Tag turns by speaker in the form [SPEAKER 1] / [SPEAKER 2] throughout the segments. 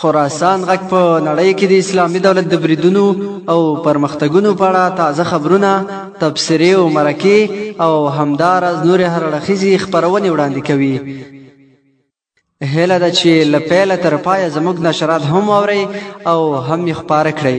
[SPEAKER 1] خراسان غږ په نړۍ کې د اسلامي دولت د بریدونو او پرمختګونو په اړه تازه خبرونه، تبصرې او مرکې او همداراز نورې هراړخیزې خپرونې وړاندې کوي. هیله ده چې له پیله تر پایه زموږ نشرات هم واورئ او هم یې خپاره کړئ.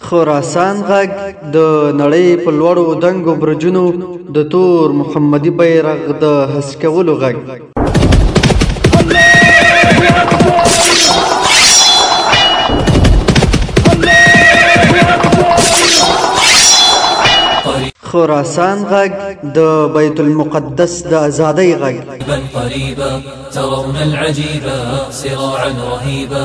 [SPEAKER 1] خراسان غږ د نړۍ
[SPEAKER 2] په لوړو دنګو برجونو د تور محمدي بیرغ د هسکولو غږ خراسان غږ د بیت المقدس د ازادۍ غږ
[SPEAKER 3] قريبا ترون العجيبا صراعا رهيبا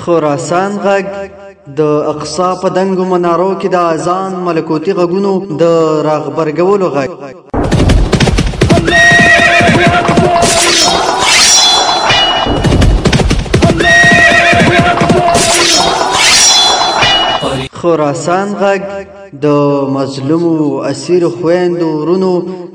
[SPEAKER 2] خراسان غږ د اقصا په دنګو منارو کې د اذان ملکوتی غږونو د راغبرګولو غږ خراسان غږ د مظلومو اسیر خويندو ورونو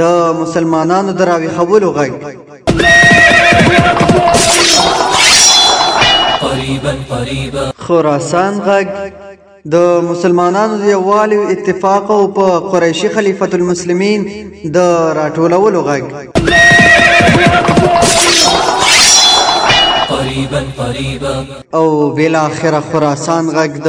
[SPEAKER 2] د مسلمانانو د راویښولو غږ خراسان غږ د مسلمانانو د یووالي او اتفاق او په قریشي خلیفۃ المسلمین د راټولولو غږ او بل اخر خراسان غږ د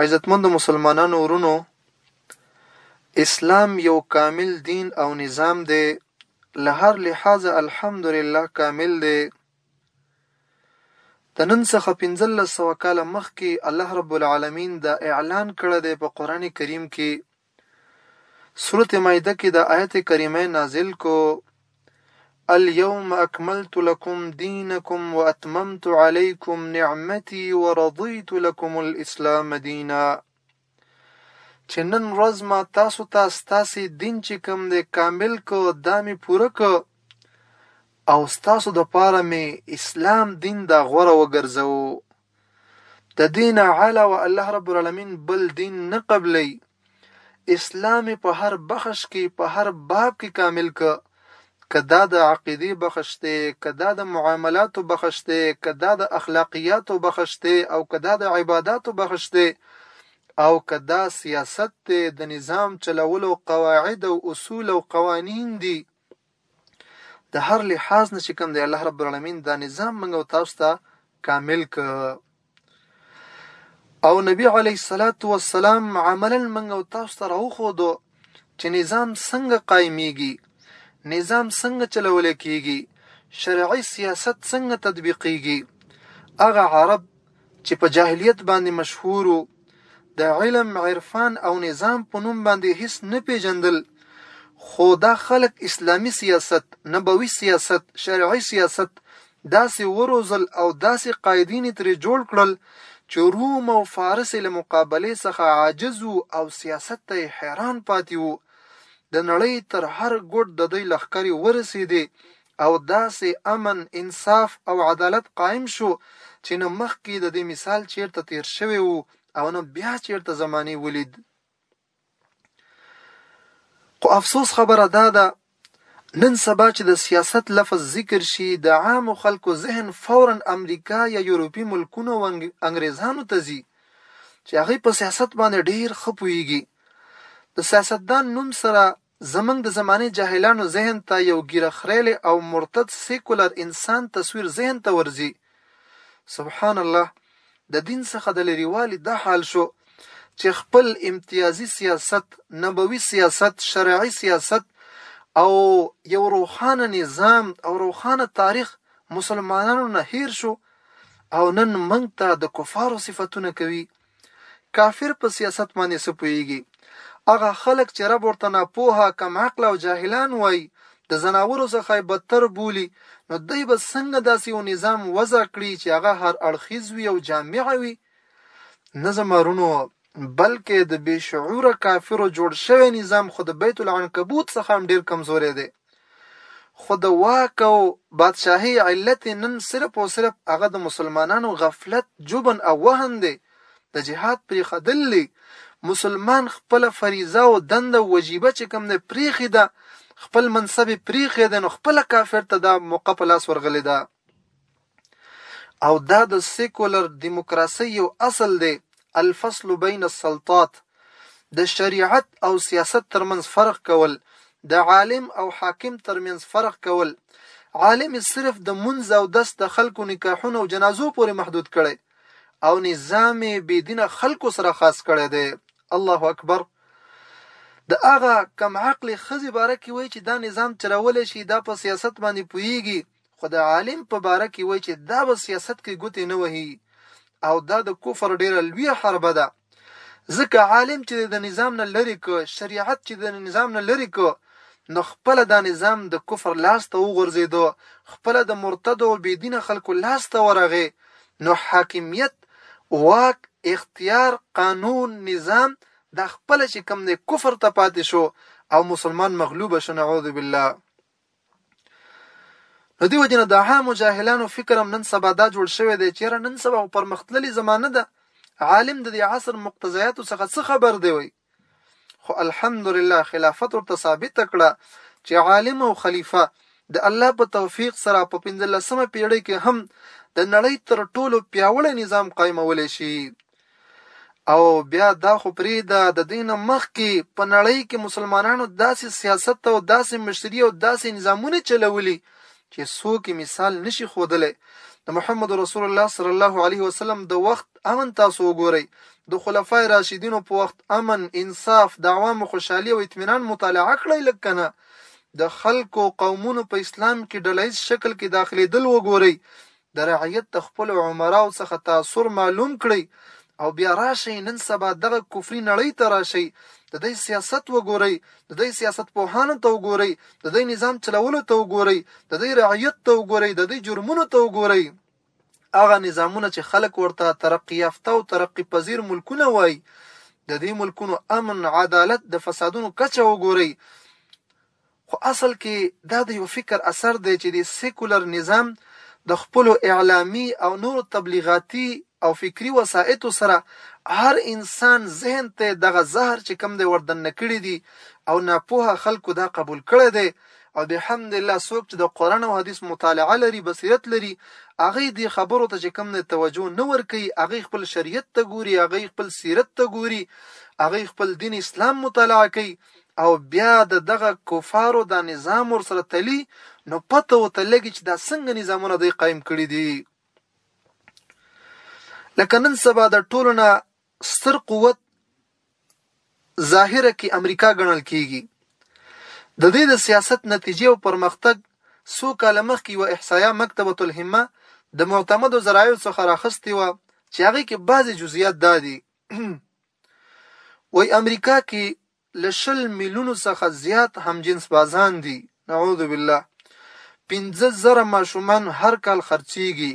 [SPEAKER 4] عزتمندو مسلمانانو ورونو! اسلام یو کامل دین او نظام دی، له هر لحاظه الحمدلله کامل دی. د نن څخه پنځلس سوه کاله مخکې الله رب العالمین دا اعلان کړی دی په قرآن کریم کې سورت مائده کې د آیت کریمه نازل کو اليوم اکملت لكم دينكم واتممت عليكم نعمتي ورضيت لكم الاسلام دينا چې نن ورځ ما تاسو ته تا ستاسو دین چې کوم دی کامل کو دا می پوره کو او ستاسو د پاره می اسلام دین دا غوره وګرځو د دین علاوه الله رب العالمین بل دین نه قبلی اسلام په هر بخش کې په هر باب کې کامل ک کدا د عقیدې بخش دی کدا د معاملاتو بخش دی کدا د اخلاقیاتو بخش دی او کدا د عبادتو بخش دی او کدا سیاست دی د نظام چلولو قواعد او اصول او قوانین دي د هر لحاظ نه چې کوم دی الله رب العالمین دا نظام موږ او تاسو ته کامل ک او نبی علی صلوات و سلام عملا موږ او تاسو ته راوخو دو چې نظام څنګه قائميږي نظام څنګه چلول کیږي شرعي سیاست څنګه تطبیقیږي هغه عرب چې په جاهلیت باندې مشهور د علم، عرفان او نظام په نوم باندې هیڅ نه پیژندل خو دا خلک اسلامي سیاست، نبوي سیاست، شرعي سیاست داسې وروزل او داسې قاعدین یې ترې جوړ کړل چې روم او فارس یې له مقابلې څخه عاجز وو او سیاست ته یې حیران پاتې وو. د نړۍ تر هر ګوټ د دوی لښکرې ورسیدې او داسې امن، انصاف او عدالت قایم شو چې نه مخکې د دې مثال چېرته تېر شوی و او نه بیا چېرته زمانې ولید. خو افسوس خبره دا ده نن سبا چې د سیاست لفظ ذکر شي د عامو خلکو ذهن فوراً امریکا یا یورپي ملکونو او انګریزانو ته ځي چې هغوی په سیاست باندې ډېر ښه پوهېږي. د سیاستدان نوم سره زمونږ د زمانې جاهلانو ذهن ته یو ږیره خریلی او مرتد سیکولر انسان تصویر ذهن ته ورځي. سبحان الله د دین څخه د لرې والي دا حال شو چې خپل امتیازي سیاست، نبوي سیاست، شرعي سیاست او یو روښانه نظام او روښانه تاریخ مسلمانانو نه هیر شو او نن مونږ ته د کفارو صفتونه کوي کافر په سیاست باندې څه پوهیږي هغه خلک چې رب ورته ناپوهه کم عقل او جاهلان وایي د ځناورو څخه یې بدتر بولي نو دی به څنګه داسې یو نظام وضع کړي چې هغه هر اړخیز وي او جامع وي نه زمارونو بلکې د بې شعوره کافرو جوړ شوی نظام خو د بیت العنکبوت څخه هم ډیر کمزوری دی خو د واک او بادشاهۍ علت یې نن صرف او صرف هغه د مسلمانانو غفلت، جبن او وهن دی، د جهاد پرېښدل دي، مسلمان خپله فریضه او دنده او وجیبه چې کوم دی پرېښې ده، خپل منصب یې پرېښی دی، نو خپله کافر ته دا موقع په لاس ورغلې ده. او دا د سیکولر دیموکراسۍ یو اصل دی، الفصل بین السلطات، د شریعت او سیاست تر منځ فرق کول، د عالم او حاکم تر منځ فرق کول، عالم یې صرف د مونځ او دس د خلکو نکاحونه او جنازو پورې محدود کړی او نظام یې بې دینه خلکو سره خاص کړی دی. الله اکبر. د هغه کم عقلې ښځې باره کې وایي چې دا نظام چلولی شي، دا په سیاست باندې پوهېږي، خو د عالم په باره کې وایي چې دا به سیاست کې ګوتې نه وهي او دا د کفر ډیره لویه حربه ده ځکه عالم چې د نظام نه لرې که شریعت چې د نظام نه لرې که نو خپل دا نظام د کفر لاس ته وغورځېدو خپل د مرتد او بيدینه خلکو لاس ته ورغې نو حاکمیت واک اختیار قانون نظام دا خپل چې کم دی کفر ته پاتې شو او مسلمان مغلوب شو نعوذ بالله نو دی وجنه د عامو جاهلانو فکر هم نن سبا دا جوړ شوی دی چې نن سبا پرمختللې زمانه ده عالم د دې عصر مقتضیات څخه څه خبر دی وي خو الحمدلله خلافت ورته ثابت کړه چې عالم او خلیفہ د الله په توفیق سره په 15مه پیړۍ کې هم د نړۍ تر ټولو پیاوړی نظام قائمول شي او بیا دا خو پریږده د دوی نه مخکې په نړۍ کې مسلمانانو داسې سیاست او داسې مشري او داسې نظامونه چلولي چې څوک یې مثال نشي ښودلی د محمد رسول الله صلی الله علیه وسلم د وخت امن تاسو وګورئ د خلفای راشدینو په وخت امن انصاف د عوامو خوشحالي او اطمینان مطالعه کړئ لږ کنه د خلکو قومونو په اسلام کې ډلهییز شکل کې داخلېدل وګورئ د رعیت د خپلو عمراوو څخه تاثر معلوم کړئ او بیا راشئ نن سبا دغه کفري نړۍ ته راشئ، د دوی سیاست وګورئ، د دوی سیاست پوهانو ته وګورئ، د دوی نظام چلولو ته وګورئ، د دوی رعیت ته وګورئ، د دوی جرمونو ته وګورئ. هغه نظامونه چې خلک ورته ترقي یافته او ترقي پذیر ملکونه وایي، د دې ملکونو امن، عدالت، د فسادونو کچه وګورئ. خو اصل کې دا د یوه فکر اثر دی چې د سیکولر نظام د خپلو اعلامي او نورو تبلیغاتي او فکري وسائطو سره هر انسان ذهن ته دغه زهر چې کوم دی وردننه کړي دي او ناپوهه خلکو دا قبول کړی دی او بحمد الله څوک چې د قرآن او حدیث مطالعه لري بصیرت لري هغه دې خبرو ته چې کوم دی توجه نه ورکوي هغه خپل شریعت ته ګوري هغه خپل سیرت ته ګوري هغه خپل دین اسلام مطالعه کوي او بیا د دغه کفارو دا نظام ورسره تلي نو پته وته لګي چې دا څنګه نظامونه دوی قائم کړي دي لکه نن سبا د ټولو نه ستر قوت ظاهره کې امریکا ګڼل کیږي د دې د سیاست نتیجې او پرمختګ څو کاله مخکې یو احصایه مکتبه الهمه د معتمدو ذرایعو څخه راخستې وه چې هغې کې بعضې جزئیات دا دي وایي امریکا کې له شل میلیونو څخه زیات همجنس بازان دي نعوذ بالله پنځه زره ماشومان هر کال خرڅیږي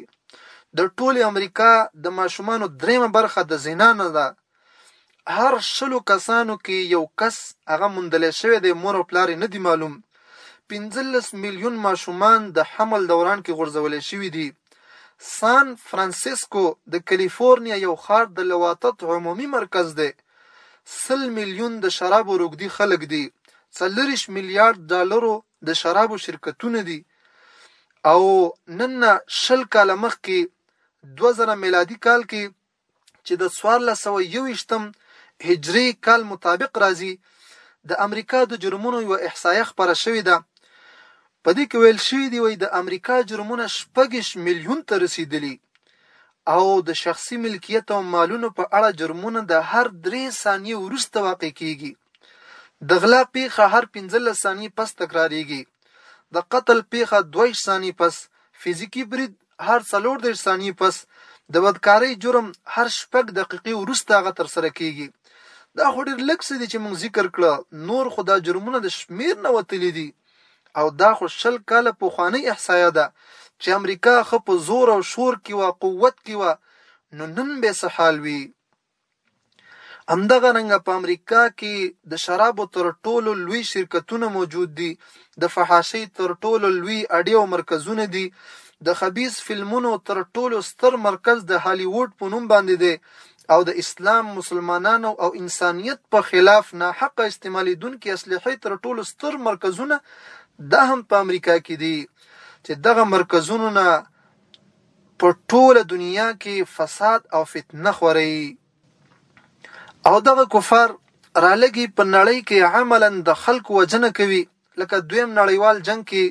[SPEAKER 4] د ټولې امریکا د ماشومانو دریمه برخه د زنا نه ده هر شلو کسانو کې یو کس هغه موندلی شوی دی مور او پلار نه دی معلوم 15 میلیون ماشومان د حمل دوران کې غورځول شوي دي سان فرانسیسکو د کلیفورنیا یو ښار د لواطت عمومي مرکز دی، سل میلیون د شرابو روږدي خلک دي، څلوریشت میلیارد ډالرو د شرابو شرکتونه دي او نن نه شل کاله مخکې، دوه زره میلادي کال کې، چې د څوارلس سوه یوویشت م هجري کال مطابق راځي، د امریکا د جرمونو یوه احصایه خپره شوې ده. په دې کې ویل شوي دي وايي د امریکا جرمونه شپږویشت میلیون ته رسېدلي او د شخصي ملکیت او مالونو په اړه جرمونه د هر درې ثانیې وروسته واقع کېږي، د غلا پېښه هر پنځلس ثانیې پس تکرارېږي، د قتل پېښه دوه ویشت ثانیې پس، فزیکي برید، هر څلور دېرش ثانیې پس د بدکارۍ جرم هر شپږ دقیقې وروسته هغه ترسره کېږي. دا خو ډېر لږ څه دي چې موږ ذکر کړه، نور خو دا جرمونه د شمېر نه وتلي دي او دا خو شل کاله پخوانۍ احصایه ده چې امریکا ښه په زور او شور کې وه، قوت کې وه، نو نن به یې څه حال وي؟ همدغه رنګه په امریکا کې د شرابو تر ټولو لوی شرکتونه موجود دي د فحاشۍ تر ټولو لوی اډې او مرکزونه دي د خبیز فلمونو تر ټولو ستر مرکز د هالیووډ په نوم باندې دی او د اسلام مسلمانانو او انسانیت په خلاف ناحقه استعمالیدونکي اسلحې تر ټولو ستر مرکزونه دا هم په امریکا کې دي چې دغه مرکزونو نه په ټوله دنیا کی فساد او فتنه خوروی او دغه کفار رالږی په نړی کی عملا د خلکو وژنه کوی لکه دویم نړیوال جنګ کی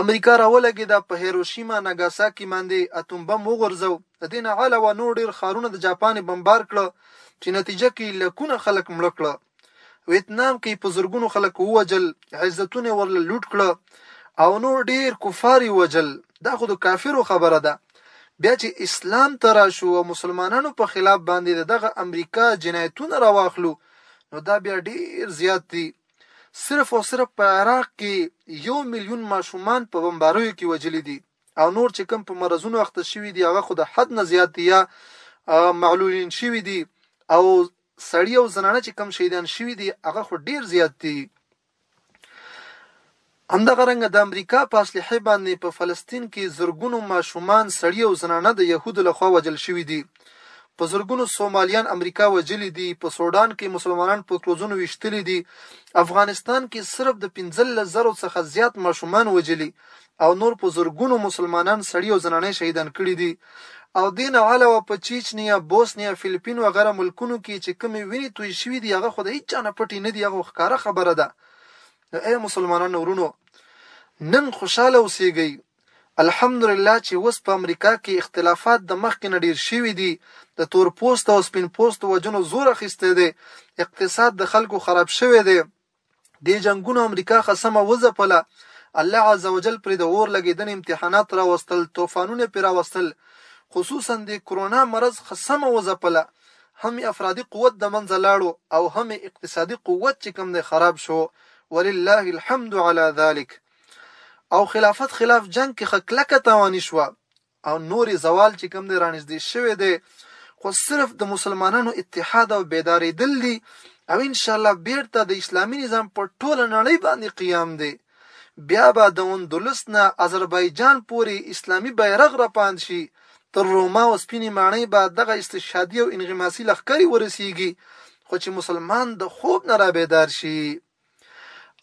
[SPEAKER 4] امریکا راولږیده په هیروشیما ناګاساکی ماندی اتوم بم وغورځو ددی نه علاوه نور ډیر ښارونه د جاپان بمبار کړه چی نتیجه کی لکونه خلک مړه کړه. ویتنام کی په زرګونو خلک ووژل عزتونه یې ورله لوټ کړه او نور ډیر کفار یې وژل دا خو د کافرو خبره ده بیا چې اسلام ته راشو او مسلمانانو په خلاف باندې د دغه امریکا جنایتونه راواخلو نو دا بیا ډیر زیات دي صرف او صرف په عراق کې یو میلیون ماشومان په بمباریو کې وژلي دي او نور چې کم په مرزونو اخته شوي دي هغه خو د حد نه زیات یا معلولین شوي دي او سړي او زنانه چې کم شهیدان شوي دي هغه خو ډیر زیات دي. همدغه رنګه د امریکا په اسلحه باندې په فلسطین کې زرګونو ماشومان، سړي او زنانه د یهودو له خوا وژل شوي دي. په زرګونو سومالیان امریکا وژلي دي، په سوډان کې مسلمانان په کروزونو ویشتلي دي، افغانستان کې صرف د پنځلس زرو څخه زیات ماشومان وژلي او نور په زرګونو مسلمانان سړي او زنانې شهيدان کړي دي او دې نه علاوه په چيچنيا، بوسنيا، فلپين وغيره ملکونو کې چې کومې وينې تويې شوي دي هغه خو د هيچا نه پټې نه دي هغه خو ښکاره خبره ده نو اې مسلمانانو ورونو نن خوشحاله اوسيږئ الحمدلله چې اوس په امريکا کې اختلافات د مخکې نه ډير شوي دي د تور پوستو او سپين پوستو وجنو زور اخيستی دی اقتصاد د خلکو خراب شوی دی دې جنګونو امریکا خصمه وځپله، الله عزوجل پرې د اور لګېدنې امتحانات راوستل، طوفانونه پرې راوستل، خصوصاً دې کرونا مرض خصمه وځپله، هم یې افرادي قوت د منځه لاړو او هم یې اقتصادي قوت چې کوم دی خراب شو، ولله الحمد علی ذلک. او خلافت خلاف جنګ کښې کلکه تاواني شوه، او نورې زوال چې کوم دی رانږدې شوی دی خو صرف د مسلمانانو اتحاد او بیداریدل دي او ان شاء الله بیرته د اسلامي نظام په ټوله نړۍ باندې قیام دی بیا به د اندلس نه آذربایجان پورې اسلامي بیرغ راپاند شي تر روما او سپینې ماڼۍ به دغه استشهادي او انغماسي لښکرې ورسیږي خو چې مسلمان د خوب نه را بیدار شي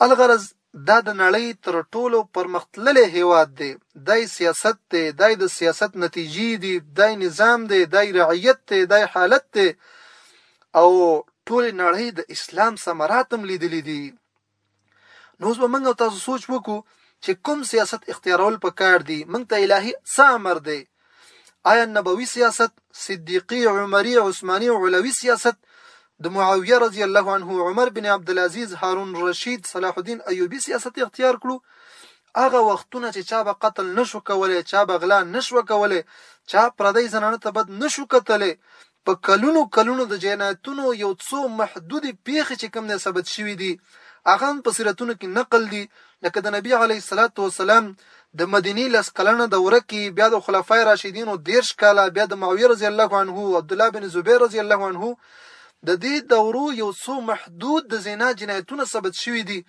[SPEAKER 4] الغرض دا د نړۍ تر ټولو پرمختللی هېواد دی، دا یې سیاست دی، دا یې د سیاست نتیجې دي، دا یې نظام دی، دا یې رعیت دی، دا یې حالت دی او ټولې نړۍ د اسلام ثمرات هم لیدلي دي. نو اوس به موږ او تاسو سوچ وکړو چې کوم سیاست اختیارول پکار دي، موږ ته الهي څه امر دی، آیا نبوي سیاست، صدیقي، عمري، عثماني او علوي سیاست، د معاویه رضی الله عنه، عمر بن عبدالعزیز، هارون رشید، صلاح الدین ایوبي سیاست اختیار کړو؟ هغه وختونه چې چا به قتل نه شو کولی، چا به غلا نه شوه کولی، چا پردۍ زنانه ته بد نه شو کتلی، په کلونو کلونو د جنایتونو یو څو محدودې پېښې چې کوم دی ثبت شوي دي هغه هم په سیرتونو کې نقل دي لکه د نبي علیه الصلات والسلام د مدینې لس کلنه دوره کې بیا د خلفای راشدینو دېرش کاله بیا د معاویه رضی الله عنه او عبدالله بن زبیر رضی الله عنه د دې دورو یو څو محدود د زنا جنایتونه ثبت شوي دي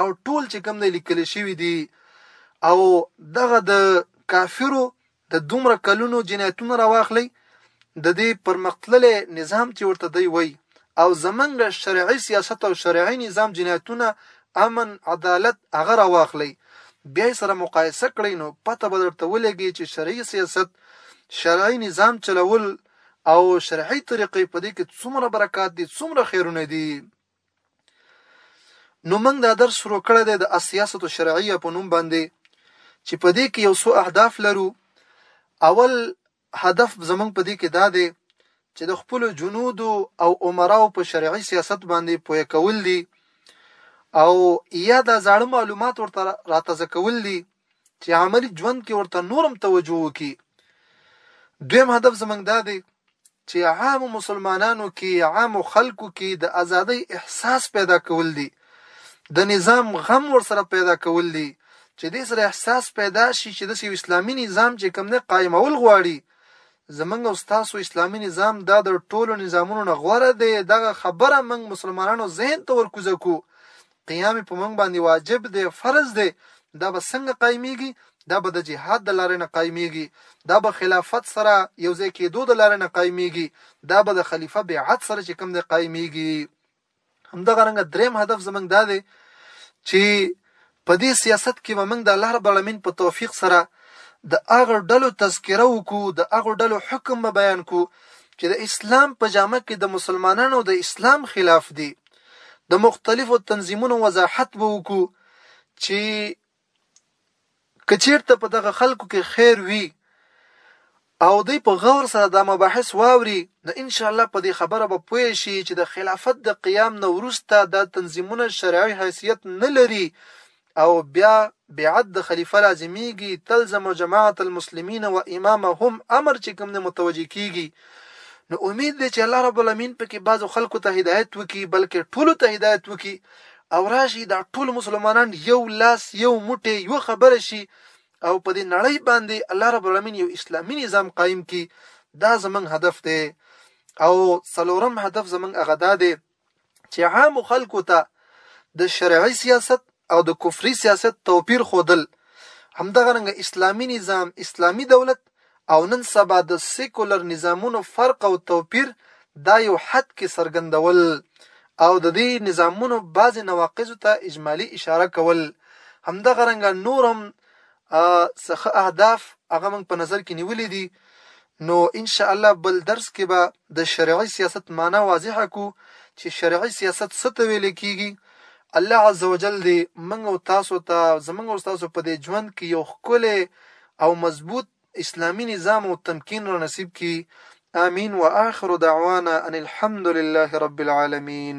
[SPEAKER 4] او ټول چې کوم دی لیکل شوي دي او دغه د کافرو د دومره کلونو جنایتونه راواخلئ د دې پرمختللی نظام چې ورته دی وایي او زمونږ شرعي سیاست او شرعي نظام جنایتونه امن عدالت هغه راواخلئ بیا یې سره مقایسه کړئ نو پته به درته ولګي چې شرعي سیاست شرعي نظام چلول او شرعي طریقې په دې کې څومره برکات دي څومره خیرونه دي نو موږ دا درس شروع کړی دی د السیاست الشرعیه په نوم باندې چې په دې کې یو څو اهداف لرو اول هدف زمونږ په دې کې دا دی چې د خپل جنود او عمراو په شرعي سیاست باندې پوهه کول دي او یا دا زاړه معلومات ورته راتازه کول دي چې عملی ژوند کې ورته نورم توجه وکړي دویم هدف زمنګ دا دی چې عام مسلمانانو کې عام خلکو کې د ازادۍ احساس پیدا کول دي د نظام غم ور سره پیدا کول دي چې دې سره احساس پیدا شي چې د یو اسلامي نظام چې کوم نه قائمول غواړي زمنګ او تاسو اسلامي نظام دا د ټولو نظامونو نه غوره دی دغه خبره موږ مسلمانانو ذهن ته ورکوزه کو قیام په موږ باندې واجب دی، فرض دی، دا به څنګه قایمیږي؟ دا به د جهاد د لارې نه قایمیږي، دا به خلافت سره یو ځای کیدو د لارې نه قایمیږي، دا به د خلیفه بیعت سره چې کوم دی قایمیږي. همدغه رنګه دریم هدف زموږ دا دی چې په دې سیاست کې به موږ د الله رب العالمین په توفیق سره د هغه ډلو تذکره وکړو، د هغه ډلو حکم به بیان کړو چې د اسلام په جامه کې د مسلمانانو د اسلام خلاف دي. د مختلفو تنظیمونو وضاحت به وکړو چې کچیرته په دغه خلکو کې خیر وي او دوی په غور سره دا مباحث واوري نو ان شاء الله په دې خبره به پوه شي چې د خلافت د قیام نه ورسته دا تنظیمونه شرعي حیثیت نه لري او بیا بیعت د خلیفه لازمیږي تلزمو جماعت المسلمین و امامهم امر چې کوم دی متوجه کیږي نو امید دی چې الله رب العالمین پکې بعضو خلکو ته هدایت وکي بلکې ټولو ته هدایت وکي او راشي دا ټول مسلمانان یو لاس یو موټی یو خبره شي او په دې نړۍ باندې الله رب العالمین یو اسلامي نظام قائم کړي دا زمنګ هدف دی او څلورم هدف زمنګ هغه دا دی چې عامو خلکو ته د شرعي سیاست او د کفري سیاست توپیر ښودل همدغه رنګ اسلامي نظام اسلامي دولت او نن سبا د سیکولر نظامونو فرق او توپیر دا یو حد کې څرګندول او د دې نظامونو بعضې نواقضو ته اجمالي اشاره کول همدغه رنګه نور هم څخه اهداف هغه موږ په نظر کې نیولې دي نو ان شاء الله بل درس کې به د شرعي سیاست معنی واضحه کړو چې شرعي سیاست څه ته ویل کیږي. الله عزوجل دې موږ او تاسو ته او زموږ او ستاسو په دې ژوند کې یو ښکلی او مضبوط اسلامي نظام او تمکین را نصیب کړي. آمین واخر دعوانا ان الحمدلله رب
[SPEAKER 5] العالمین.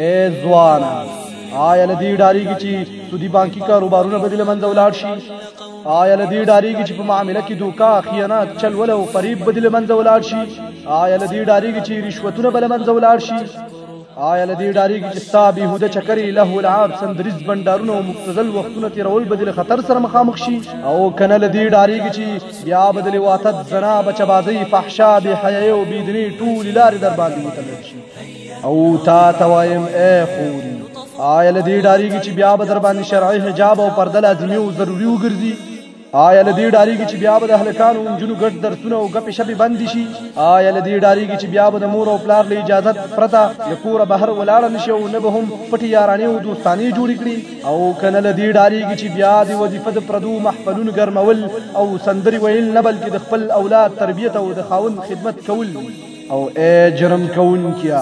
[SPEAKER 5] اے ځوانا آیا لدی ډاریږي چې سودی بانکی کاروبارونه بدل منځ ولاړ شي آیا لدی ډاریږي چې په معاملې کې دوکا خیانت چل ول او فریب بدل منځ ولاړ شي آیا لدی ډاریږي چې رشوتونه بل منځ ولاړ شي آیا لدی ډاریږي چې ستا به هوده چکرې له العاب سندریز بندارونه او مبتذل وختونه تیرول بدل خطر سره مخامخ شي او کنه لدی ډاریږي چې بیا بدل واتد زنا بچبازي فحشا به حیا او بيدنی ټول لارې در باندې وتل شي او تا توایم اے خوری آیا لدی ډاریږي چې بیا به در باندې شرعي حجاب او پرده لازمي او ضروري وګرځي آیا لدی ډاریږي چې بیا به د هلکانو او جنو ګډ درسونه او غپې شپې بند شي آیا لدی ډاریږي چې بیا به د مور او پلار له اجازه پرته د کور بهر ولاړ نشي او نه به هم پټي یارانې او دوستانې جوړې کړي او کنه لدی ډاریږي چې بیا د وظیفه د پردو محفلونو ګرمول او سندري ویل نه بلکې د خپل اولاد تربیت او د خاوند خدمت کول او اے جرم کوونکیا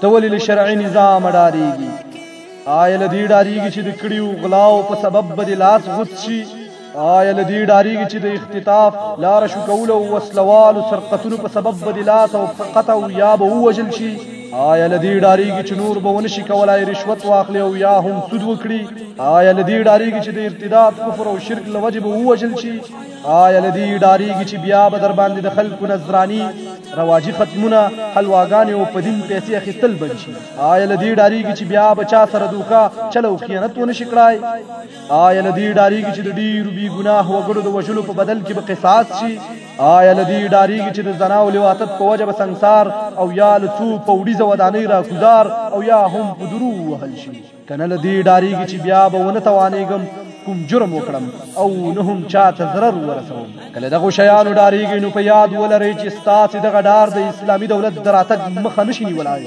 [SPEAKER 5] ته ولې له شرعي نظام ډاریږي آیا لدی ډاریږي چې د کړیو غلاو په سبب به لاس غوت شي آیا لدی ډاریږي چې د اختطاف لار شو کول او وسلوال سرقتونو په سبب به لاس او قطع او یا به وجل شي آیا لدی ډاریږي چې نور به ونشي کولای رشوت واخلي او یا هم سود وکړي آیا لدی ډاریږي چې د ارتداد کفر او شرک لوجب ووجل شي آیا لدی ډاریږي چې بیا به در باندې د خلکو نظرانی رواجی ختمونه حلواګانې او په دین پیسې اخیستل بند شي آیا لدی ډاریږي چې بیا به چا سره دوکا چلو خیانت ونه شي کړای آیا لدی ډاریږي چې د ډیرو بی ګناه وګړو د وژلو په بدل کې به قصاص شي آیا لدی ډاریږي چې د زنا او لواطت په وجه به سنگسار او یا لڅو پوډیزه ودانۍ راکوزار او یا هم په درو وهل شي کنه لدی ډاریږي چې بیا به ونه توانېږم کوم جرم وکړم او نه هم چاته ضرر ورسوم کله دغه شیانو ډاریږي نو په یاد ولرئ چې ستاسې دغه ډار د اسلامي دولت د راتګ مخه نشي نیولای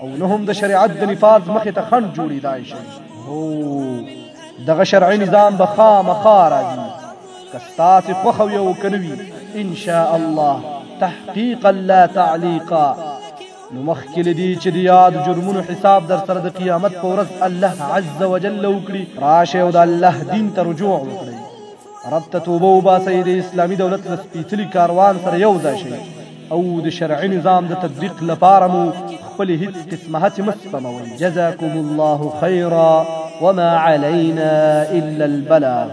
[SPEAKER 5] او نه هم د شریعت د نفاذ مخې ته خنډ جوړېدای شي هو دغه شرعي نظام به خامخا راځي که ستاسې خوښه وي او که نه وي ان شاء الله تحقیقا لا تعلیقا نو مخکې لدی چې د یاد جرمونو حساب در سره د قیامت په ورځ الله عز وجل وکړي راشه او د الله دین ته رجوع وکړي رب ته توبه وباسئ د اسلامي دولت له سپېڅلي کاروان سره یو ځای شئ او د شرعي نظام د تطبیق لپاره مو خپل هیڅ قسمه هڅې مه سپموئ جزاکم الله خیرا وما علینا الا البلاغ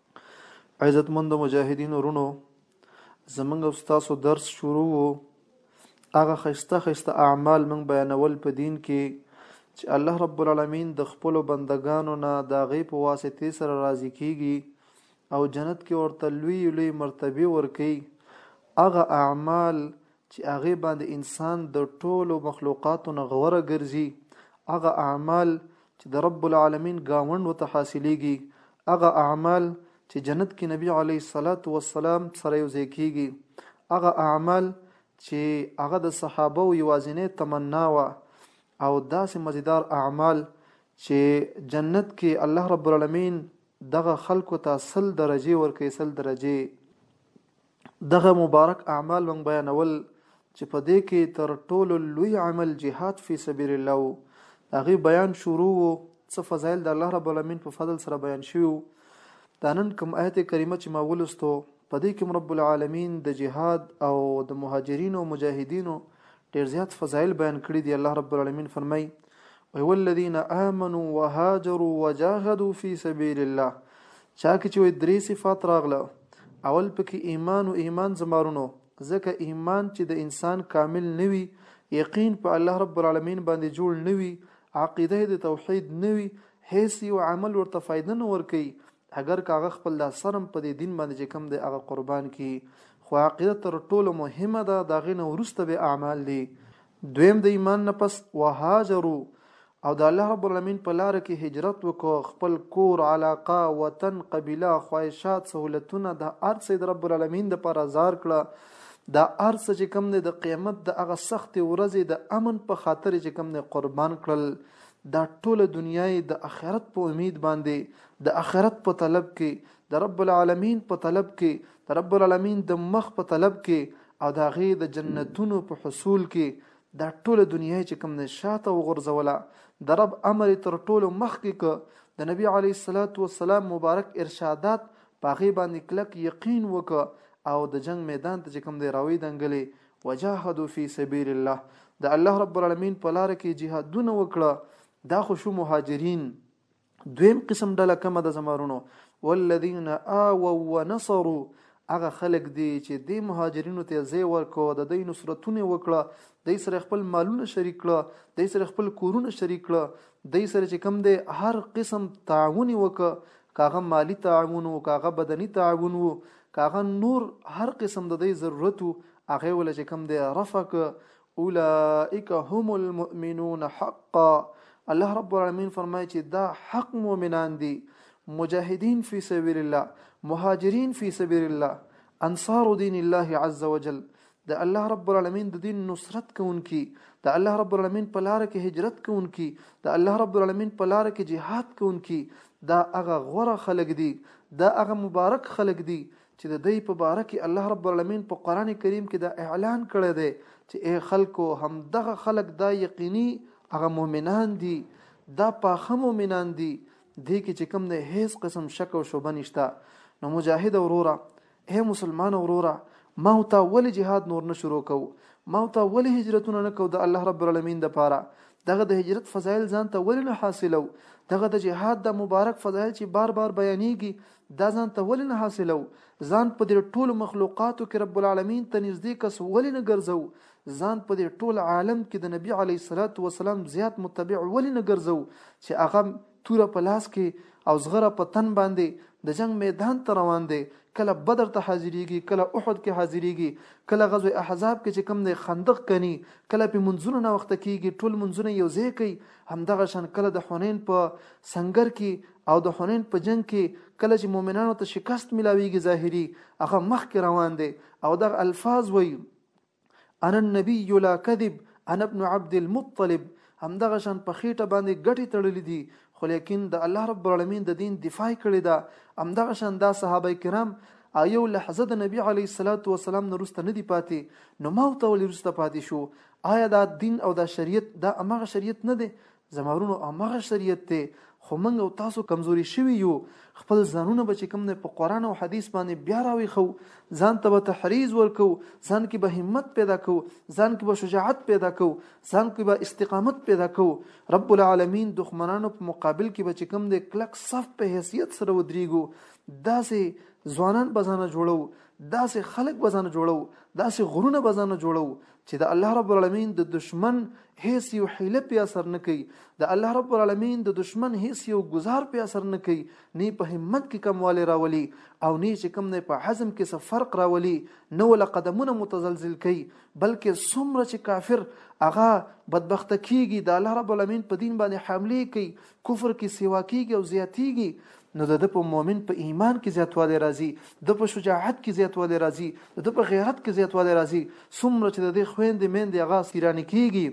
[SPEAKER 4] عزتمند مجاهدین ورونو زمونږ او تاسو درس شروع وو هغه خسته خسته اعمال مونږ بیانول په دین کې چې الله رب العالمین د خپل بندگانو نه دا غي په واسطه سره راضي کیږي او جنت کې ورته لوی لوی مرتبه ورکي هغه اعمال چې هغې باندې انسان د ټولو مخلوقاتو نه غوره ګرځي هغه اعمال چې د رب العالمین گاوند وته حاصلېږي هغه اعمال چې جنت کې نبی علی صلوات و سلام سره یو ځای کیږي هغه اعمال چې هغه د صحابه او یوازینې تمنا و او داسې مزیدار اعمال چې جنت کې الله رب العالمین دغه خلکو ته سل درجه ورکې سل درجه دغه مبارک اعمال موږ بیانول چې په دې کې تر ټولو لوی عمل جهاد فی سبیل الله وو د هغې بیان شروع وو څه فضایل د الله رب العالمین په فضل سره بیان شوي وو دا نن کوم آیت کریمه چې ما ولوستو په دې کې رب العالمین د جهاد او د مهاجرینو او مجاهدینو ډیر زیات فضایل بیان کړي دي الله رب العالمین فرمایي وای والذین آمنوا وهاجروا وجاهدوا فی سبیل الله چا کې چې درې صفات راغله اول پکې ایمان او ایمان زمارونو ځکه ایمان چې د انسان کامل نوي یقین په الله رب العالمین باندې جوړ نوي عقیده د توحید نوي هیڅ یو عمل ورته فائدنه نه ورکي اګر که هغه خپل دا سر هم په دې دین باندې چې کوم دی هغه قربان کړي خو عقیده تر ټولو مهمه ده د هغې نه وروسته به اعمال دي دویم د ایمان نه پس وهاجرو او د الله رب العالمین په لار کې هجرت وکړو خپل کور علاقه وطن قبیله خواهشات سہولتونه د ارڅ د رب العالمین د پر ازار کړه دا ارڅ چې کم دی د قیامت د هغه سخت ورځې د امن په خاطر چې کم دی قربان کړل دا ټوله دنیا د اخرت په امید باندې د اخرت په طلب کې، د رب العالمین په طلب کې، د رب العالمین د مخ په طلب کې او د هغه د جنتونو په حصول کې دا ټوله دنیا چې کوم نه شاته وغورځوله د رب امر تر ټولو مخکې ک د نبی علی صلوات و سلام مبارک ارشادات پاغه باندې کلک یقین وک او د جنگ میدان ته چې کوم دی راوي دنګلې وجاهدوا فی سبیل الله د الله رب العالمین په لار کې جهادونه وکړه دا خو شو مهاجرین دویم قسم ډله کومه ده زما وروڼو والذین آووا ونصروا هغه خلک دي چې د مهاجرینو ته ځای ورکو د دوی نصرتونه وکړه د سره خپل مالونه شریک کړه د سره خپل کورونه شریک کړه د سره چې کم دی هر قسم تعاون وکړه کاغه مالی تعاون او کاغه بدني تعاون وو کاغه نور هر قسم د دوی ضرورت هغه ول چې کم دی رفق اولئک هم المؤمنون حقا الله رب العالمین فرمایي چې دا حق مؤمنان دي مجاهدین فی سبیل الله مهاجرین فی سبیل الله انصار دین الله عز وجل د الله رب العالمین د دین نصرت کوونکي د الله رب العالمین په لار کې هجرت کوونکي د الله رب العالمین په لار کې jihad کوونکي دا هغه غوره خلک دي دا هغه مبارک خلک دي چې د دوی په باره کې الله رب العالمین په قران کریم کې دا اعلان کړی دی چې اے خلکو هم دغه خلک دا یقیني هغه مؤمنان دي دا پاخه مؤمنان دي دې کې چې کوم د هیڅ قسم شک او شوبه نشته نو مجاهد وروره اے مسلمان وروره ما او تا ولې جهاد نور نه شروع کو ما او تا ولې هجرتونه نه کو د الله رب العالمین د پاره دغه د هجرت فضایل ځان ته ولې نه حاصلو دغه د جهاد د مبارک فضایل چې بار بار بیانېږي دا ځان ته ولې نه حاصلو؟ ځان په دې ټولو مخلوقاتو کې رب العالمین ته نږدې کس ولې نه ګرځو؟ ځان په دې ټول عالم کې د نبی علیه الصلات والسلام زیات متبع ولې نه ګرځو چې هغه توره په لاس کې او زغره په تن باندې د جنگ میدان ته روان دی کله بدر ته حاضرېږي کله احد کې حاضرېږي کله غزوه احزاب کې چې کوم دی خندق کني کله په منځونه نه وخت کېږي ټول منځونه یو ځای کوي همدغه شان کله د حنین په سنگر کې او د حنین په جنګ کې کله چې مؤمنانو ته شکست ملاویږي ظاهري هغه مخکې روان دی او دغه الفاظ وایي انا النبي لا کذب انا ابن عبد المطلب همدغه شان په خېټه باندې ګټي تړلې دي خو لیکن د الله رب العالمین د دین دفاع کړې ده همدغه شان دا صحابه کرام ایو لحظه د نبی علی صلوات و سلام نه رسته نه دی پاتې نو ما ته ولې رسته پاتې شو آیا دا دین او دا شریعت دا امغه شریعت نه دی زمارونو همغه شریعت دی خو موږ او تاسو کمزوري شوي یو خپل ځانونه به چې کوم نه په قرآن او حدیث باندې بیا راویښو ځان ته به تحریز ورکو ځان کې به همت پیدا کو ځان کې به شجاعت پیدا کو ځان کې به استقامت پیدا کو رب العالمین دښمنانو په مقابل کې به چې کوم دی کلک صف په حیثیت سره ودرېږو داسې ځوانان بزانه جوړو داسې خلک بزانه جوړو داسې غرونه بزانه جوړو چې د الله رب العالمین د دشمن هیڅ یو حیله په اثر نه کوي د الله رب العالمین د دشمن هیڅ یو گزار په اثر نه کوي نه په همت کې کموالی راولي او نه چې کم نه په حزم کې څه فرق راولي نه ولا قدمونه متزلزل کوي بلکې څومره چې کافر هغه بدبخت کیږي د الله رب العالمین په دین باندې حمله کوي کفر کې سیوا کیږي او زیاتیږي نو د ده په مؤمن په ایمان کې زیاتوالی راځي، د ده په شجاعت کې زیاتوالی راځي، د ده په غیرت کې زیاتوالی راځي، څومره چې د دې خویندې میندې هغه اسیرانې کېږي،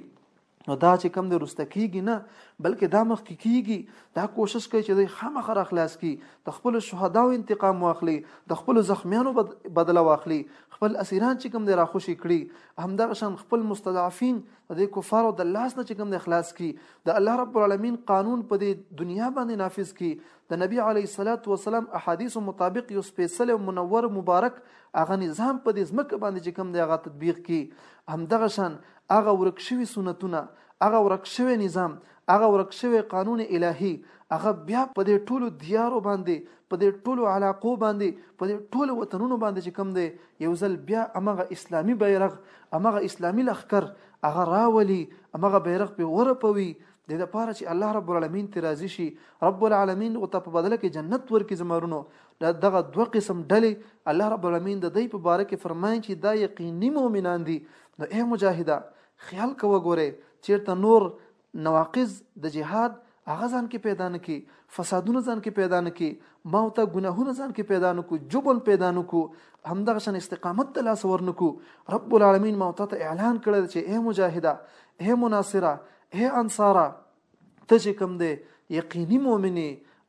[SPEAKER 4] نو دا چې کوم دی وروسته کېږي نه، بلکې دا مخکې کېږي، دا کوشش کوي چې دی خامخا را خلاص کړي، د خپلو شهداو انتقام واخلي، د خپلو زخمیانو بدله واخلي، خپل اسیران چې کوم دی را خوشې کړي، همدغه شان خپل مستضعفین، د دې کفارو د لاس نه چې کوم د خلاص کی د الله رب العالمین قانون په دې دنیا باندې نافذ کی د نبی علی صلوات و سلام احادیث مطابق یو سپیشل منور مبارک هغه نظام په دې ځمکه باندې چې کوم دی هغه تطبیق کی همدغه شان هغه ورک شوی سنتونه هغه ورک شوی نظام هغه ورک شوی قانون الهي هغه بیا په دې ټولو دیارو باندې په دې ټولو علاقو باندې په دې ټولو وطنونو باندې چې کم دی یو ځل بیا امغه اسلامي بیرغ امغه اسلامي لخر هغه راولي امغه بیرغ په ورپوي د دې لپاره چې الله رب العالمین ته راضي شي رب العالمین او ته په بدل کې جنت ورکړي زمرونو دا دغه دوه قسم ډلې الله رب العالمین د دې په باره کې فرمایي چې دا یقیني مؤمنان دي نو اے مجاهده خیال که وګوری چیرته نور نواقض د جهاد هغه ځان کې پیدا نه کی فسادونه ځان کې پیدا نه کی ما او تا ګناهونه ځان کې پیدا نه کو جبن پیدا نه کو همدغه شان استقامت ته لاس ورنکو رب العالمین ما او تا ته اعلان کړی چې اے مجاهده اے مناصره اے انصاره ته چې کوم دی یقیني مؤمن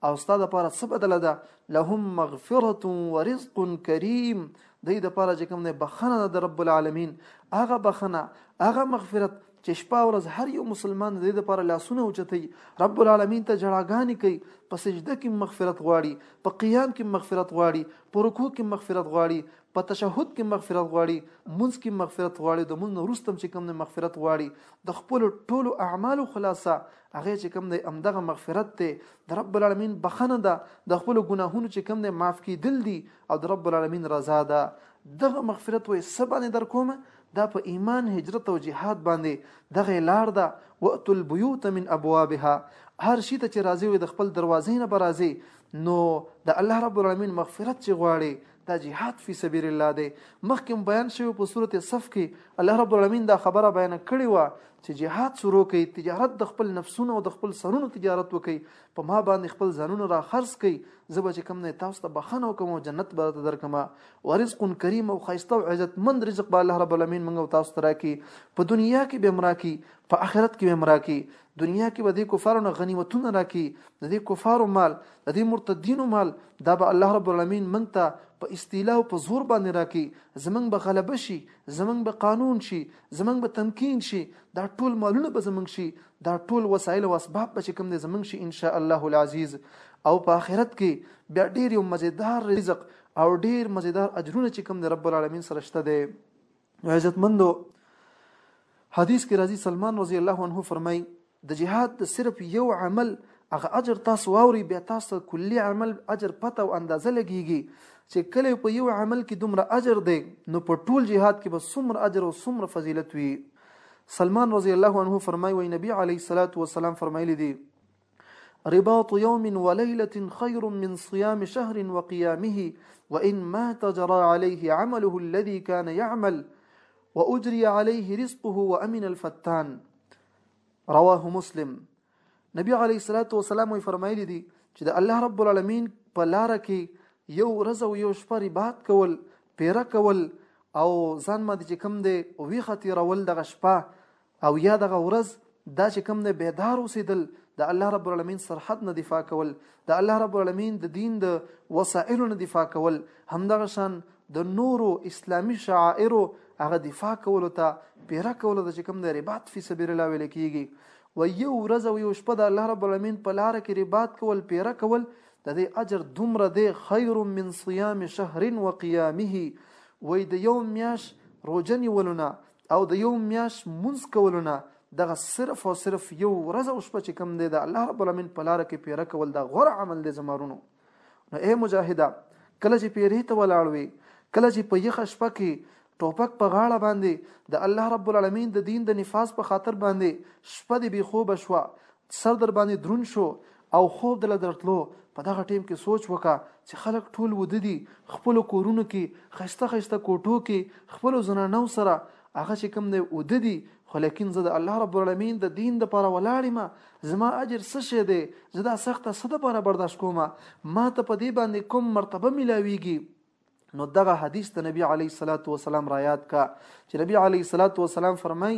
[SPEAKER 4] او ستا د پاره څه بدله ده لهم مغفرة ورزق کریم دوی د پاره چې کوم دی بخنه ده د رب العالمین هغه بخنه هغه مغفرت چې شپه ورځ هر یو مسلمان د دې لپاره لاسونه اوچتي رب العالمین ته جړاګانې کوي په سجده کې مغفرت غواړي په قیام کې مغفرت غواړي په رکوع کې مغفرت غواړي په تشهد کې مغفرت غواړي، مونځ کې مغفرت غواړي، د مونځ نه وروسته هم چې کوم دی مغفرت غواړي، د خپلو ټولو اعمالو خلاصه هغه چې کوم دی همدغه مغفرت دی، د رب العالمین بخښنه ده، د خپلو ګناهونو چې کوم دی معاف کیدل دي او د رب العالمین رضا ده. دغه مغفرت وایې څه باندې درکوم؟ دا په ایمان، هجرت او جهاد باندې، دغه یې لار ده، واتو البیوت من ابوابها، هر شي ته چې راځې وایې د خپل دروازې نه به راځې، نو د الله رب العالمین مغفرت چې غواړې دا جهاد فی سبیل الله دی مخکې بیان شوی په سورته صف کې الله رب العالمین دا خبره بیان کړې و چې جهاد شروع کړي تجارت د خپل نفسونو او د خپل سرونو تجارت وکړي په ما باندې خپل ځانونه را خرڅ کړي زبر چې کم نه تاسو ته بخنه کوم او جنت به ته درکما ورزق کریم او خیسته او عزت مند رزق به الله رب العالمین موږ تاسو ته راکړي په دنیا کې به مراکي په آخرت کې به مراکي دنیا کې به دې کفارو نه غنیمتونه راکي د دې کفارو مال د دې مرتدینو مال دا به الله رب العالمین موږ ته په استیلا او په زور باندې راکي زمنګ به غلبه شي زمنګ به قانون شي زمنګ به تمکین شي دا ټول مالونه به زمنګ شي دا ټول وسایل او اسباب به کوم دې زمنګ شي ان شاء الله العزیز او په آخرت کې بیا ډیر یو مزیدار رزق او ډیر مزیدار اجرونه چې کوم دې رب العالمین سره شته دی عزتمندو حدیث کې راځي سلمان رضی الله عنه فرمایي د جهاد د صرف یو عمل هغه اجر تاسو واوري بیا تاسو کلی عمل اجر پته او اندازه لګيږي چې کله په یو عمل کې دومره اجر دی نو په ټول جهاد کې به څومره اجر او څومره فضیلت وي سلمان رضی الله عنه فرمایي وای نبی علی صلوات و سلام فرمایلی دی رباط يوم وليلة خير من صيام شهر وقيامه وإن مات جرى عليه عمله الذي كان يعمل وأجري عليه رزقه وأمن الفتان رواه مسلم نبی علیه الصلاۃ والسلام یې فرمایلی دي چې د الله رب العالمین په لار کې یو ورځ او یو شپه ربات کول پیره کول او ځان باندې چې کم دی ویخه تیرول دغه شپه او یا دغه ورځ دا چې کوم دی بیدار اوسیدل د الله رب العالمین سرحد نه دفاع کول د الله رب العالمین د دین د وسایلو نه دفاع کول همدغه شان د نورو اسلامی شعائرو هغه دفاع کول ته پیرا کول د چې کوم دی رباط فی سبیل الله ویل کیږي و یو ورځ او یو شپه د الله رب العالمین په لار کې رباط کول پیره کول د دې اجر دومره دی خیر من صيام شهر وقيامه وې د یو میاش روزنی ولونه او د یو میاش منځ کولو نه دغه صرف او صرف یو ورځ او شپه چې کم دی د الله رب العالمین په لار کې پیره کول دا غوره عمل دی زمارونو نو اے مجاهده کله چې پیری ته ولاړ وي کله چې په یخه شپه کې ټوپک په غاړه باندې د الله رب العالمین د دین د نفاذ په خاطر باندې شپه دې بي خوب شو سر درباندې دروند شو او خوب دله درتلو په دغه ټیم کې سوچ وکا چې خلک ټول ود دي خپل کورونو کې خسته خسته کوټو کې خپل زنانو سره هغه چې کوم دی ود دي خو لیکن زه د الله رب العالمین د دین د لپاره ولاړم زما اجر څه شه دی زه دا سخته صد لپاره برداشت کوم ما ته په دې باندې کوم مرتبه ملاویږي نو دغه حدیث د نبی علی صلوات و سلام را یاد کا چې نبی علی صلوات و سلام فرمای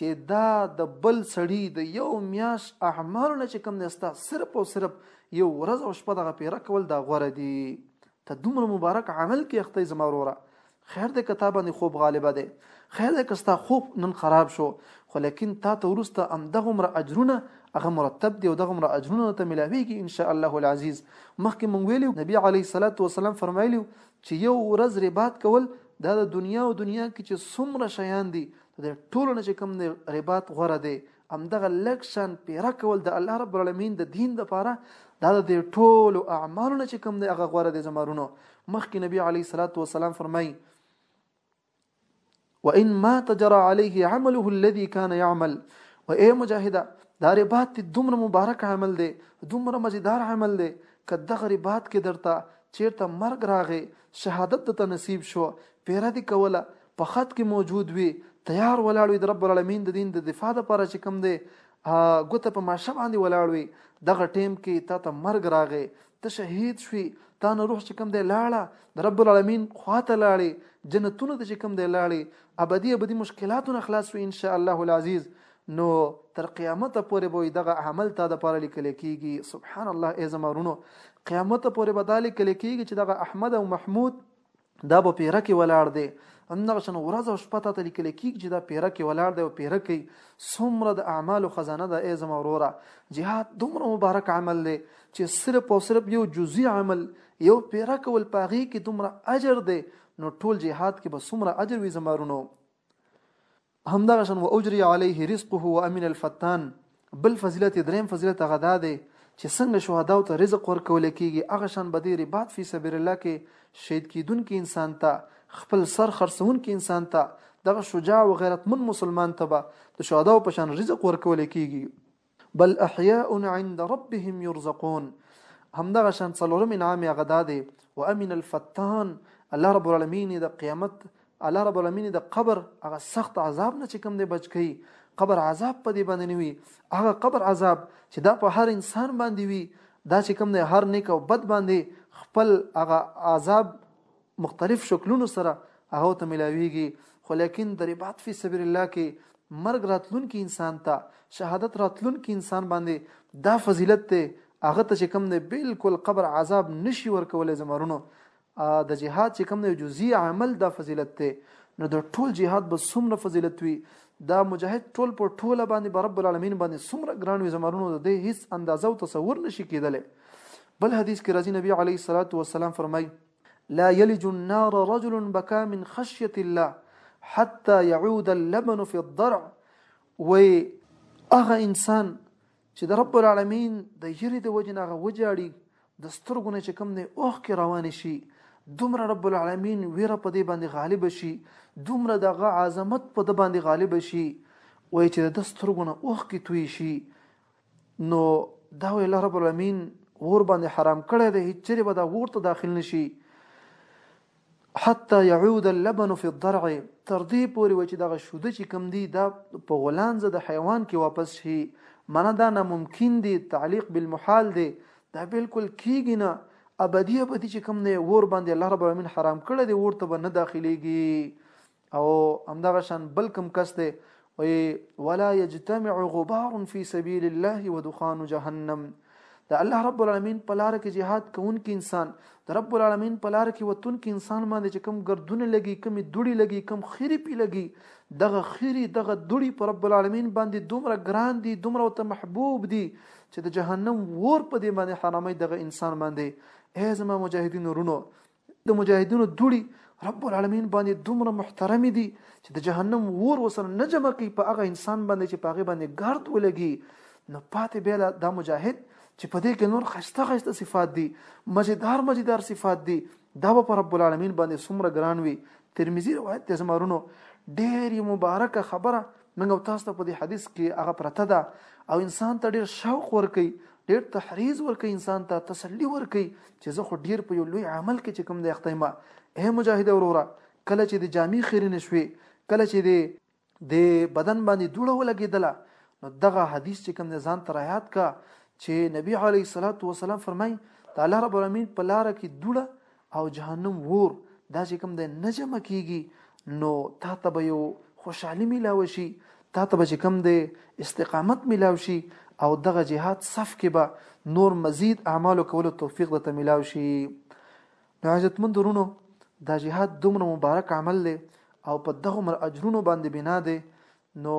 [SPEAKER 4] چې دا د بل سړی د یو میاش اعمال نه چې کوم نستا صرف او صرف یو ورځ او شپه دغه پیره کول دا غوړه دی ته دومره مبارک عمل کې اخته زما وروره خیر د کتابه نه خوب غالبه ده خیر دی که ستا خوب نن خراب شو خو لیکن تا ته وروسته همدغومره اجرونه هغه مرتب دی او دغومره اجرونه ته ملاویږي ان شاء الله العزیز مخکې مونږ ویلو نبی علی صلوات و سلام فرمایلی چې یو ورځ ربات کول دا د دنیا او دنیا کې چې څومره شیان دي د ټولو نه چې کوم دی ربات غوره دی همدغه لږ شان پیره کول د الله رب العالمین د دین لپاره دا د ټولو اعمالو نه چې کوم دی هغه غوره دی زمارونو مخکې نبی علی صلوات و سلام فرمایي وان مات جرى عليه عمله الذي كان يعمل و اے مجاهده دا رباط تی دومره مبارک عمل دی دومره مزیدار عمل دی که دغه رباط کې درته چیرته مرګ راغی شهادت دته نصیب شو پیره دی کوله په خط کې موجود وي تیار ولاړ وي د رب العالمین د دین د دفاع لپاره چې کوم دی ګوته په ماشه باندې ولاړ وي دغه ټیم کې تا ته مرګ راغی ته شهید شوی تا نه روح چې کوم دی لاړه د رب العالمین خواته لاړې جنتونه ته چې کوم دی لاړې ابدي ابدي مشکلاتونه خلاص وي ان شاء الله العزيز نو تر قیامت پورې به دغه عمل تا د پاره لیکل کیږي سبحان الله ای زمرونو قیامت پورې به دا لیکل کیږي چې دغه احمد او محمود دا په پیره کې ولاړ دی همدغه شان ورځ او شپه ته لیکل کیږي چې دا پیره کې ولاړ دی او پیره کې څومره د اعمالو خزانه ده ای زما وروره جهاد دومره مبارک عمل دی چې صرف او صرف یو جزئی عمل یو پیره کول پاغي کې دومره اجر دی نو ټول جهاد کې به څومره اجر وي زمارونو همدغه شان و اجري عليه رزقه وامن الفتان بل فضیلت دریم فضیلت هغه دا دی چې څنګه شهدا ته رزق ورکول کیږي هغه شان به د رباط فی سبیل الله کې شهید کیدونکو انسان ته خپل سر خرڅونکو انسان ته دغه شجاع او غیرتمن مسلمان ته به د شهدا په شان رزق ورکول کیږي بل احیاء عند ربهم یرزقون همدغه شان څلورم انعام هغه دا دی وامن الفتان الله رب العالمین د قیامت الله رب العالمین د قبر هغه سخت عذاب نه چې کوم دی بچ کی قبر عذاب په دې باندې نه وي هغه قبر عذاب چې دا په هر انسان باندې وي دا چې کوم دی هر نیک او بد باندې خپل هغه عذاب مختلف شکلونو سره هغه ته ملاویږي خو لیکن د رباط فی سبیل الله کې مرګ راتلونکي انسان ته شهادت راتلونکي انسان باندې دا فضیلت ته هغه ته چې کوم دی بالکل قبر عذاب نشي ورکولې زمرونو د جهاد چې کوم دی جزئی عمل دا فضیلت ته نو د ټول جهاد به څومره فضیلت وي دا مجاهد ټول په ټوله باندې به رب العالمین باندې څومره ګران وي زمرونو د دې هیڅ اندازه او تصور نشي کېدلی بل حدیث کې راځي نبی علی صلوات و سلام فرمایي لا يلج النار رجل بكا من خشية الله حتى يعود اللبن في الضرع و هغه انسان چې د رب العالمین د یری د وجه نه وجاړي د سترګو نه چې کوم دی اوخ کې روان شي دومره رب العالمین ویره په دې باندې غالب شي دومره دغه عظمت په د باندې غالب شي وای چې د سترګونه اوخ کې توي شي نو دا وی الله رب العالمین ور باندې حرام کړی دی هیڅ چیرې به دا ور ته داخل نشي حتی يعود اللبن في الضرع تر دې پورې و چې دغه شوده چې کم دی دا په غولانځه د حیوان کې واپس شي منه دا ناممکن دی تعلیق بالمحال دی دا بالکل کیږي نه ابدی ابدی چې کم نه ور باندې الله رب العالمین حرام کړی دی ورته به نه داخليږي او همدغه شان بل کوم کس دی وی ولا یجتمع غبار فی سبیل الله ودخان جهنم
[SPEAKER 6] د الله رب العالمین په لار کې jihad کوونکی انسان د رب العالمین په لار کې وتونکي انسان باندې چې کم ګردونه لګي کم دوړي لګي کم خيري پی لګي دغه خيري دغه دوړي پر رب العالمین باندې دومره ګران دي دومره ته محبوب دي چې د جهنم ور په دې باندې حرامي دغه انسان باندې اے زما مجاهدین ورونو د مجاهدینو دوړي رب العالمین باندې دومره محترم دي چې د جهنم ور وسره نه جمع کوي په هغه انسان باندې چې پاغه باندې ګرد ولګي نو پاتې بیل دا مجاهد چې په دې کې نور خسته خسته صفات دي مزیدار مزیدار صفات دي دا په رب العالمین باندې څومره ګران وي ترمذی روایت ته زمارونو ډېر مبارک خبره موږ او تاسو ته په دې حدیث کې هغه پرته ده او انسان ته ډیر شوق ورکي ډیر تحریز ورکي انسان ته تسلی ورکي چې زه خو ډیر په یو لوی عمل کې چې کوم د اختیمه اے مجاهد وروره کله چې د جامع خیرین شوي کله چې د د بدن باندې دوړه ولګیدله نو دغه حدیث چې کوم د ځان تر یاد کا چې نبی علی صلوات و سلام فرمای تعالی رب العالمین په لار کې دوړه او جهنم ور دا چې کوم د نه جمع کیږي نو تا ته به یو خوشحالي ملاو شي تا ته به چې کوم د استقامت ملاو شي او دغه جهاد صف کې به نور مزید اعمال کولو توفیق د ته ملاو شي نو عزتمن درونو دا جهاد دومره مبارک عمل دی او په دغه مر اجرونو باندې بنا دی نو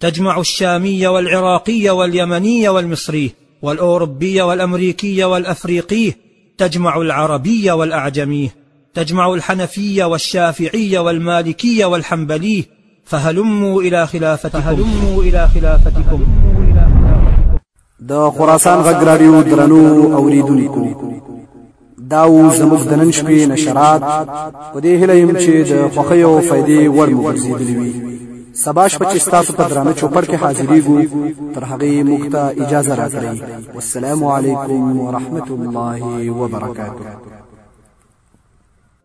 [SPEAKER 7] تجمع الشامي والعراقي واليمني والمصري والأوروبي والأمريكي والأفريقي تجمع العربي والأعجمي تجمع الحنفي والشافعي والمالكي والحنبلي فهلموا إلى خلافتكم فهلموا إلى خلافتكم
[SPEAKER 5] د خراسان غږ راډیو درنو اوریدونکو دا و زموږ د نن شپې نشرات په دې هیله یم چې د خوښۍ او فایدې وړ مو ګرځېدلي وي سبا شپه چې ستاسو په درانه چوپړ کې حاضرېږو تر هغې موږ ته اجازه راکړئ والسلام علیکم ورحمة الله وبرکاته